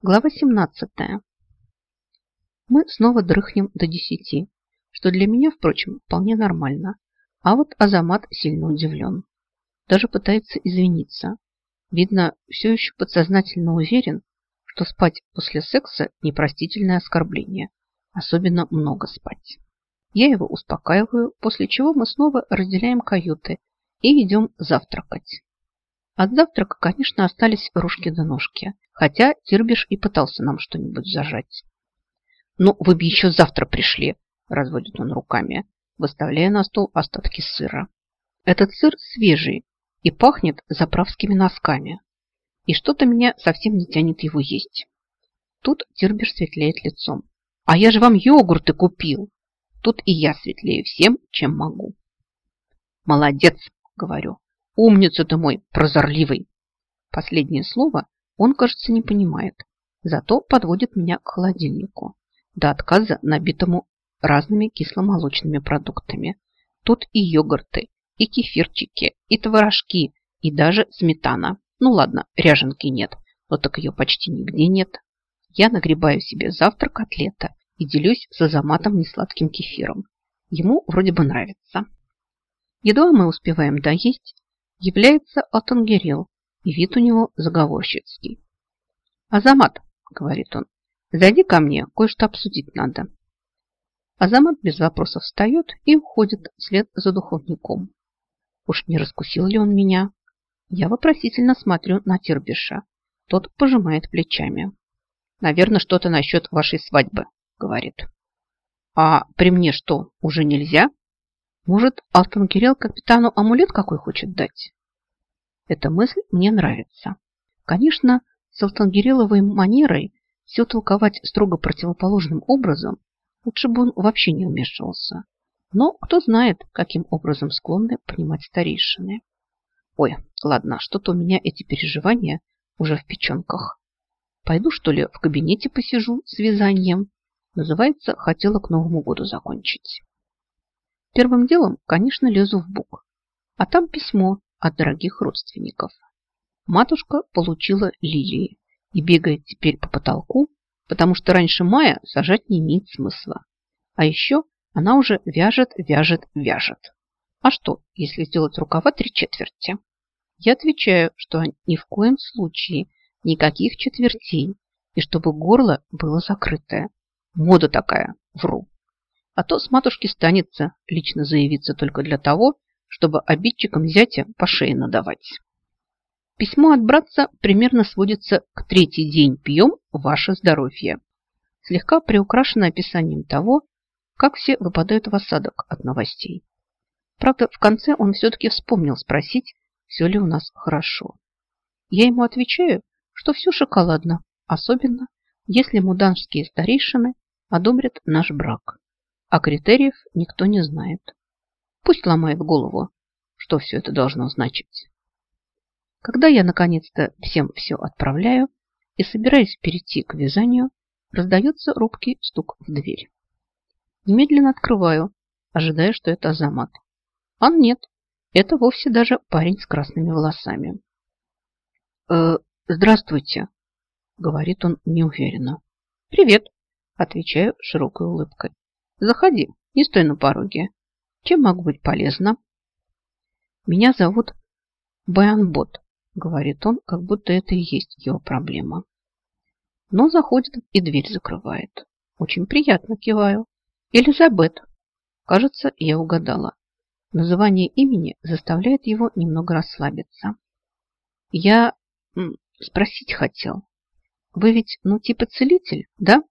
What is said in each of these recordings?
Глава 17. Мы снова дрыхнем до десяти, что для меня, впрочем, вполне нормально. А вот Азамат сильно удивлен. Даже пытается извиниться. Видно, все еще подсознательно уверен, что спать после секса – непростительное оскорбление. Особенно много спать. Я его успокаиваю, после чего мы снова разделяем каюты и идем завтракать. От завтрака, конечно, остались ружки до ножки, хотя Тирбиш и пытался нам что-нибудь зажать. «Ну, вы бы еще завтра пришли», – разводит он руками, выставляя на стол остатки сыра. Этот сыр свежий и пахнет заправскими носками. И что-то меня совсем не тянет его есть. Тут Тирбиш светлеет лицом. «А я же вам йогурты купил!» Тут и я светлею всем, чем могу. «Молодец!» – говорю. Умница ты мой, прозорливый. Последнее слово он, кажется, не понимает. Зато подводит меня к холодильнику. До отказа набитому разными кисломолочными продуктами. Тут и йогурты, и кефирчики, и творожки, и даже сметана. Ну ладно, ряженки нет, но так ее почти нигде нет. Я нагребаю себе завтрак от лета и делюсь с Азаматом несладким кефиром. Ему вроде бы нравится. Едва мы успеваем доесть, является Алтангерел, и вид у него заговорщицкий. «Азамат», — говорит он, — «зайди ко мне, кое-что обсудить надо». Азамат без вопросов встает и уходит вслед за духовником. Уж не раскусил ли он меня? Я вопросительно смотрю на Тирбиша. Тот пожимает плечами. «Наверное, что-то насчет вашей свадьбы», — говорит. «А при мне что, уже нельзя?» Может, Алтангирел капитану амулет какой хочет дать? Эта мысль мне нравится. Конечно, с Алтангиреловой манерой все толковать строго противоположным образом лучше бы он вообще не вмешивался. Но кто знает, каким образом склонны понимать старейшины. Ой, ладно, что-то у меня эти переживания уже в печенках. Пойду, что ли, в кабинете посижу с вязанием. Называется, хотела к Новому году закончить. Первым делом, конечно, лезу в бук. А там письмо от дорогих родственников. Матушка получила лилии и бегает теперь по потолку, потому что раньше мая сажать не имеет смысла. А еще она уже вяжет, вяжет, вяжет. А что, если сделать рукава три четверти? Я отвечаю, что ни в коем случае никаких четвертей, и чтобы горло было закрытое. Мода такая, вру. А то с матушки станется лично заявиться только для того, чтобы обидчикам зятя по шее надавать. Письмо от братца примерно сводится к третий день пьем ваше здоровье. Слегка приукрашено описанием того, как все выпадают в осадок от новостей. Правда, в конце он все-таки вспомнил спросить, все ли у нас хорошо. Я ему отвечаю, что все шоколадно, особенно если муданские старейшины одобрят наш брак а критериев никто не знает. Пусть ломает голову, что все это должно значить. Когда я наконец-то всем все отправляю и собираюсь перейти к вязанию, раздается робкий стук в дверь. Немедленно открываю, ожидая, что это Азамат. А нет, это вовсе даже парень с красными волосами. «Э, «Здравствуйте», — говорит он неуверенно. «Привет», — отвечаю широкой улыбкой. Заходи, не стой на пороге. Чем могу быть полезна? Меня зовут Баянбот, говорит он, как будто это и есть его проблема. Но заходит и дверь закрывает. Очень приятно киваю. Элизабет. Кажется, я угадала. Название имени заставляет его немного расслабиться. Я спросить хотел. Вы ведь, ну, типа целитель, да?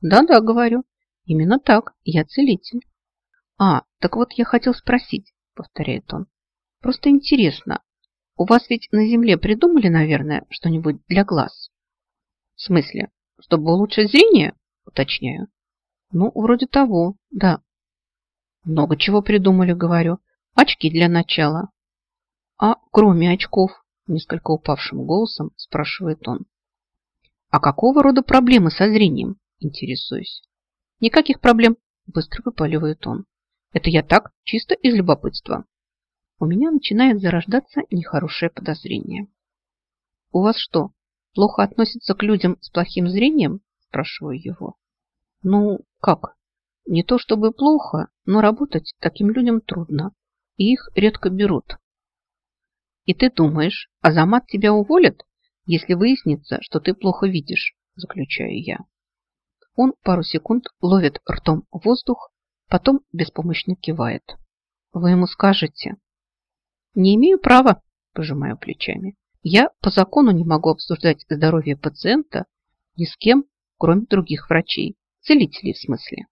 Да-да, говорю. Именно так, я целитель. А, так вот я хотел спросить, повторяет он. Просто интересно, у вас ведь на земле придумали, наверное, что-нибудь для глаз? В смысле, чтобы улучшить зрение? Уточняю. Ну, вроде того, да. Много чего придумали, говорю. Очки для начала. А кроме очков, несколько упавшим голосом спрашивает он. А какого рода проблемы со зрением? Интересуюсь. Никаких проблем, быстро выпаливает он. Это я так, чисто из любопытства. У меня начинает зарождаться нехорошее подозрение. У вас что, плохо относится к людям с плохим зрением? Спрашиваю его. Ну, как? Не то чтобы плохо, но работать таким людям трудно, и их редко берут. И ты думаешь, Азамат тебя уволит, если выяснится, что ты плохо видишь, заключаю я. Он пару секунд ловит ртом воздух, потом беспомощно кивает. Вы ему скажете. Не имею права, пожимаю плечами. Я по закону не могу обсуждать здоровье пациента ни с кем, кроме других врачей, целителей в смысле.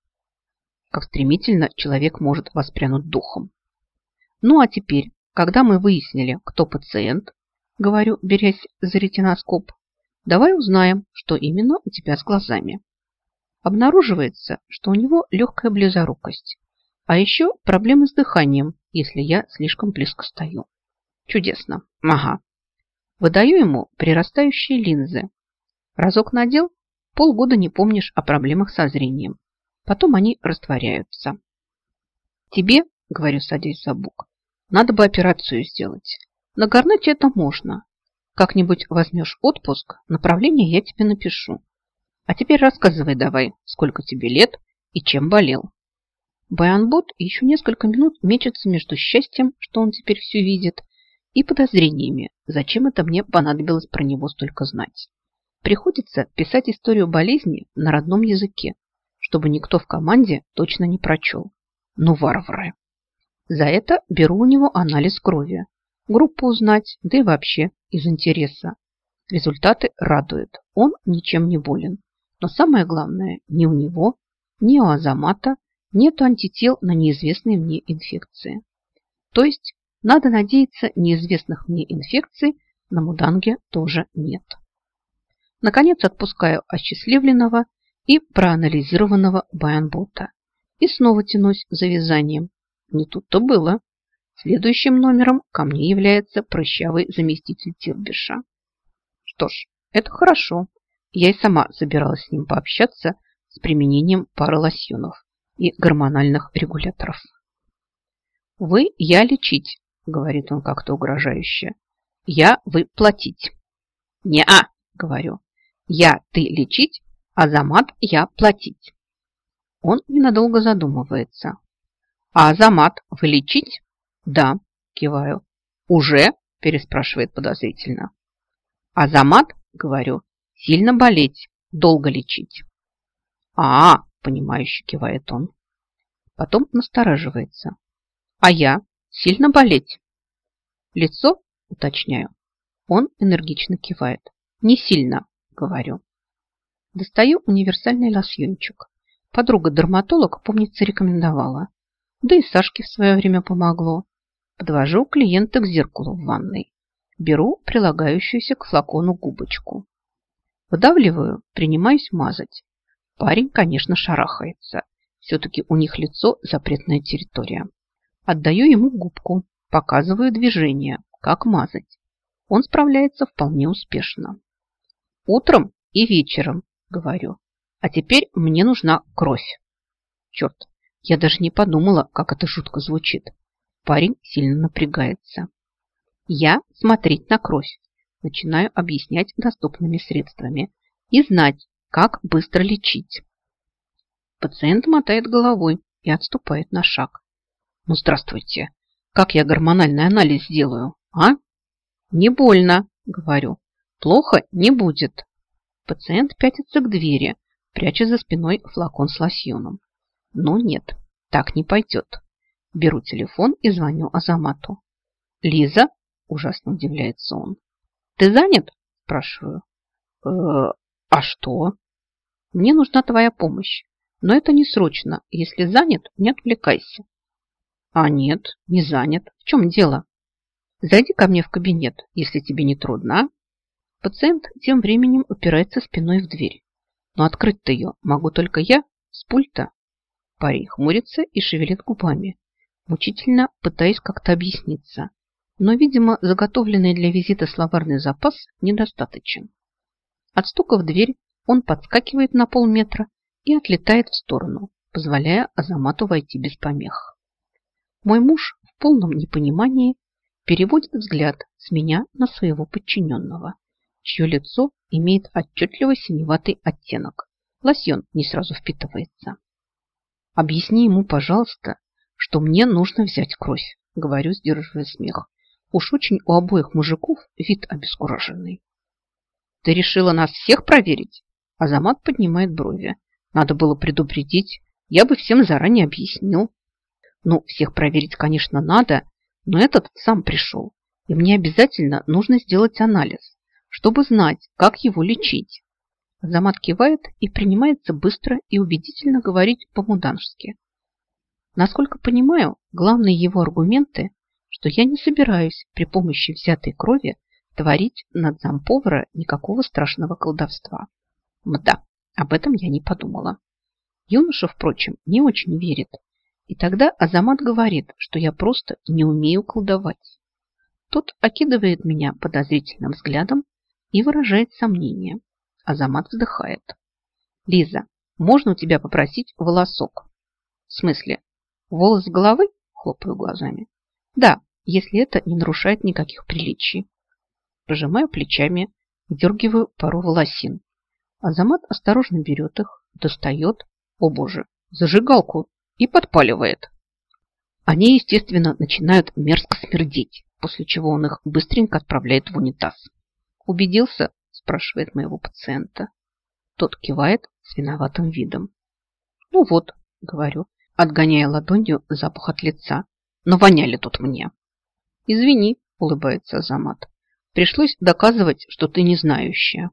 Как стремительно человек может воспрянуть духом. Ну а теперь, когда мы выяснили, кто пациент, говорю, берясь за ретиноскоп, давай узнаем, что именно у тебя с глазами. Обнаруживается, что у него легкая близорукость, а еще проблемы с дыханием, если я слишком близко стою. Чудесно. Ага. Выдаю ему прирастающие линзы. Разок надел, полгода не помнишь о проблемах со зрением. Потом они растворяются. Тебе, говорю, садясь за бук, надо бы операцию сделать. На Гарнете это можно. Как-нибудь возьмешь отпуск, направление я тебе напишу. А теперь рассказывай давай, сколько тебе лет и чем болел. Баянбот еще несколько минут мечется между счастьем, что он теперь все видит, и подозрениями, зачем это мне понадобилось про него столько знать. Приходится писать историю болезни на родном языке, чтобы никто в команде точно не прочел. Ну, варвары! За это беру у него анализ крови, группу узнать, да и вообще из интереса. Результаты радуют, он ничем не болен. Но самое главное, ни у него, ни у Азамата нет антител на неизвестные мне инфекции. То есть, надо надеяться, неизвестных мне инфекций на Муданге тоже нет. Наконец отпускаю осчастливленного и проанализированного Баянбота и снова тянусь за вязанием. Не тут-то было. Следующим номером ко мне является прыщавый заместитель Тирбиша. Что ж, это хорошо. Я и сама собиралась с ним пообщаться с применением пары лосьонов и гормональных регуляторов. «Вы я лечить», — говорит он как-то угрожающе. «Я вы платить». «Не-а», — говорю. «Я ты лечить, а за мат я платить». Он ненадолго задумывается. «А за мат вы лечить?» «Да», – киваю. «Уже?» – переспрашивает подозрительно. «А за мат, – говорю, – сильно болеть, долго лечить». «А, -а – понимающе кивает он. Потом настораживается. «А я? Сильно болеть?» «Лицо?» – уточняю. Он энергично кивает. «Не сильно», – говорю. Достаю универсальный лосьончик. Подруга-дерматолог, помнится, рекомендовала. Да и Сашке в свое время помогло. Подвожу клиента к зеркалу в ванной. Беру прилагающуюся к флакону губочку. Выдавливаю, принимаюсь мазать. Парень, конечно, шарахается. Все-таки у них лицо запретная территория. Отдаю ему губку, показываю движение, как мазать. Он справляется вполне успешно. Утром и вечером, говорю. А теперь мне нужна кровь. Черт, я даже не подумала, как это жутко звучит. Парень сильно напрягается. Я смотреть на кровь. Начинаю объяснять доступными средствами и знать, как быстро лечить. Пациент мотает головой и отступает на шаг. Ну, здравствуйте. Как я гормональный анализ сделаю, а? Не больно, говорю. Плохо не будет. Пациент пятится к двери, пряча за спиной флакон с лосьоном. Но нет, так не пойдет. Беру телефон и звоню Азамату. «Лиза?» – ужасно удивляется он. «Ты занят?» – спрашиваю. «Э, «А что?» «Мне нужна твоя помощь, но это не срочно. Если занят, не отвлекайся». «А нет, не занят. В чем дело?» «Зайди ко мне в кабинет, если тебе не трудно, а?» Пациент тем временем упирается спиной в дверь. Но открыть-то ее могу только я с пульта. Парень хмурится и шевелит губами, мучительно пытаясь как-то объясниться. Но, видимо, заготовленный для визита словарный запас недостаточен. От стука в дверь он подскакивает на полметра и отлетает в сторону, позволяя Азамату войти без помех. Мой муж в полном непонимании переводит взгляд с меня на своего подчиненного чье лицо имеет отчетливо синеватый оттенок. Лосьон не сразу впитывается. Объясни ему, пожалуйста, что мне нужно взять кровь, говорю, сдерживая смех. Уж очень у обоих мужиков вид обескураженный. Ты решила нас всех проверить? Азамат поднимает брови. Надо было предупредить. Я бы всем заранее объяснил. Ну, всех проверить, конечно, надо, но этот сам пришел. И мне обязательно нужно сделать анализ, чтобы знать, как его лечить. Азамат кивает и принимается быстро и убедительно говорить по-мудански. Насколько понимаю, главные его аргументы, что я не собираюсь при помощи взятой крови творить над замповара никакого страшного колдовства. Мда, об этом я не подумала. Юноша, впрочем, не очень верит. И тогда Азамат говорит, что я просто не умею колдовать. Тот окидывает меня подозрительным взглядом и выражает сомнение. Азамат вздыхает. Лиза, можно у тебя попросить волосок? В смысле, волос с головы? Хлопаю глазами. Да, если это не нарушает никаких приличий. Пожимаю плечами, дергиваю пару волосин. Азамат осторожно берет их, достает, о боже, зажигалку и подпаливает. Они, естественно, начинают мерзко смердеть, после чего он их быстренько отправляет в унитаз. «Убедился?» – спрашивает моего пациента. Тот кивает с виноватым видом. «Ну вот», – говорю, отгоняя ладонью запах от лица. «Но воняли тут мне». «Извини», – улыбается Азамат. «Пришлось доказывать, что ты не знающая».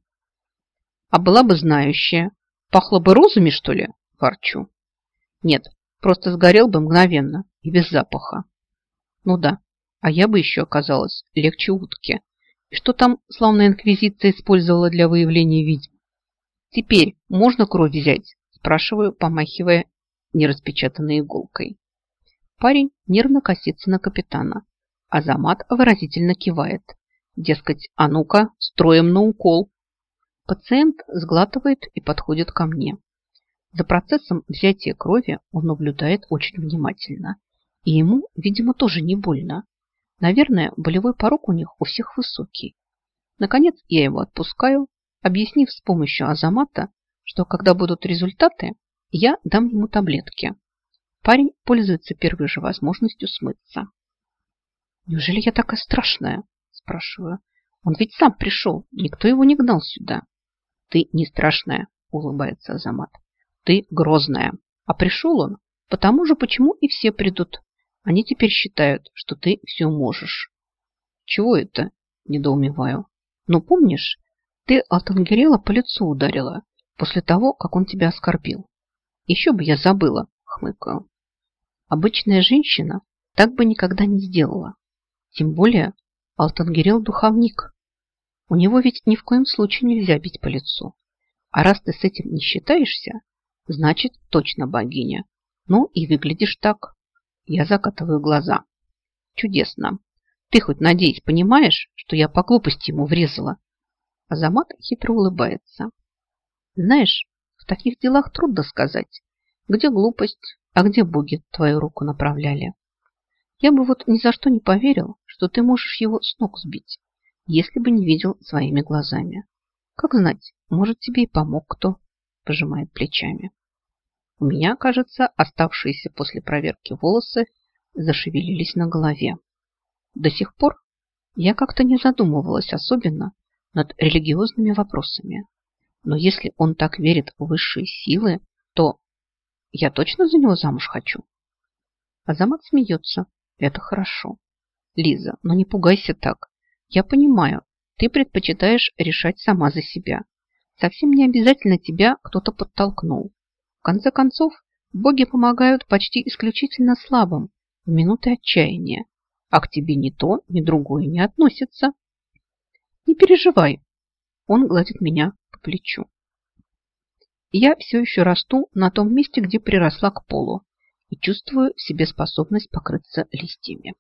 «А была бы знающая. Пахло бы розами, что ли?» – ворчу. «Нет, просто сгорел бы мгновенно и без запаха». «Ну да, а я бы еще оказалась легче утки. И что там славная инквизиция использовала для выявления ведьм? Теперь можно кровь взять? Спрашиваю, помахивая нераспечатанной иголкой. Парень нервно косится на капитана. Азамат выразительно кивает. Дескать, а ну-ка, строим на укол. Пациент сглатывает и подходит ко мне. За процессом взятия крови он наблюдает очень внимательно. И ему, видимо, тоже не больно. Наверное, болевой порог у них у всех высокий. Наконец я его отпускаю, объяснив с помощью Азамата, что когда будут результаты, я дам ему таблетки. Парень пользуется первой же возможностью смыться. «Неужели я такая страшная?» – спрашиваю. «Он ведь сам пришел, никто его не гнал сюда». «Ты не страшная», – улыбается Азамат. «Ты грозная. А пришел он, потому же, почему и все придут. Они теперь считают, что ты все можешь. Чего это? Недоумеваю. Но помнишь, ты Алтангерела по лицу ударила после того, как он тебя оскорбил. Еще бы я забыла, хмыкаю. Обычная женщина так бы никогда не сделала. Тем более Алтангерел духовник. У него ведь ни в коем случае нельзя бить по лицу. А раз ты с этим не считаешься, значит точно богиня. Ну и выглядишь так. Я закатываю глаза. Чудесно. Ты хоть, надеюсь, понимаешь, что я по глупости ему врезала? Азамат хитро улыбается. Знаешь, в таких делах трудно сказать, где глупость, а где боги твою руку направляли. Я бы вот ни за что не поверил, что ты можешь его с ног сбить, если бы не видел своими глазами. Как знать, может, тебе и помог кто, пожимает плечами. У меня, кажется, оставшиеся после проверки волосы зашевелились на голове. До сих пор я как-то не задумывалась особенно над религиозными вопросами. Но если он так верит в высшие силы, то я точно за него замуж хочу. Азамат смеется. Это хорошо. Лиза, но не пугайся так. Я понимаю, ты предпочитаешь решать сама за себя. Совсем не обязательно тебя кто-то подтолкнул. В конце концов, боги помогают почти исключительно слабым в минуты отчаяния, а к тебе ни то, ни другое не относится. Не переживай. Он гладит меня по плечу. Я все еще расту на том месте, где приросла к полу и чувствую в себе способность покрыться листьями.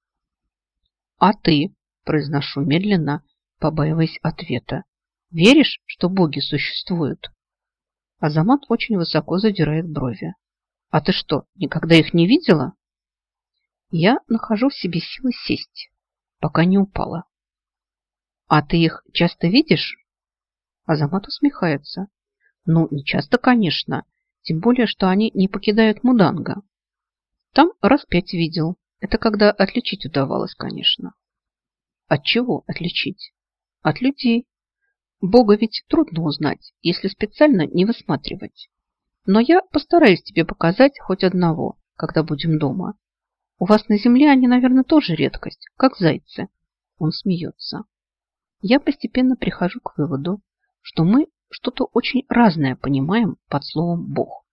А ты, произношу медленно, побаиваясь ответа, веришь, что боги существуют? Азамат очень высоко задирает брови. А ты что, никогда их не видела? Я нахожу в себе силы сесть, пока не упала. А ты их часто видишь? Азамат усмехается. Ну, не часто, конечно. Тем более, что они не покидают Муданга. Там раз пять видел. Это когда отличить удавалось, конечно. От чего отличить? От людей. Бога ведь трудно узнать, если специально не высматривать. Но я постараюсь тебе показать хоть одного, когда будем дома. У вас на земле они, наверное, тоже редкость, как зайцы. Он смеется. Я постепенно прихожу к выводу, что мы что-то очень разное понимаем под словом «бог».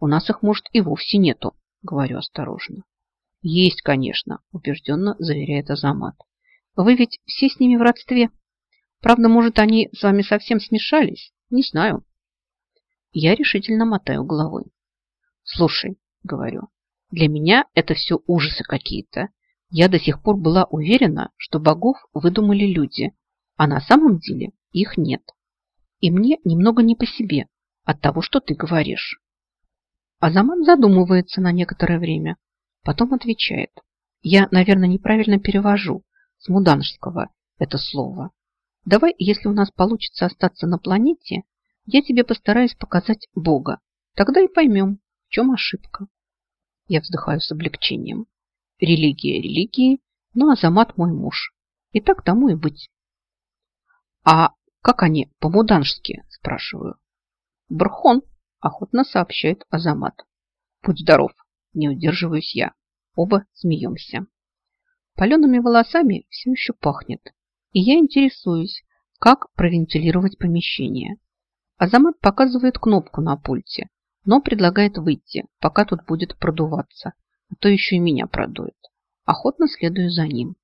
У нас их, может, и вовсе нету, говорю осторожно. Есть, конечно, убежденно заверяет Азамат. Вы ведь все с ними в родстве. Правда, может, они с вами совсем смешались? Не знаю. Я решительно мотаю головой. Слушай, говорю, для меня это все ужасы какие-то. Я до сих пор была уверена, что богов выдумали люди, а на самом деле их нет. И мне немного не по себе от того, что ты говоришь. Азаман задумывается на некоторое время, потом отвечает. Я, наверное, неправильно перевожу с муданжского это слово. Давай, если у нас получится остаться на планете, я тебе постараюсь показать Бога. Тогда и поймем, в чем ошибка. Я вздыхаю с облегчением. Религия религии, но Азамат мой муж. И так тому и быть. А как они по-муданжски, спрашиваю. Брхон, охотно сообщает Азамат. Будь здоров, не удерживаюсь я. Оба смеемся. Палеными волосами все еще пахнет, и я интересуюсь, как провентилировать помещение. Азамат показывает кнопку на пульте, но предлагает выйти, пока тут будет продуваться, а то еще и меня продует. Охотно следую за ним.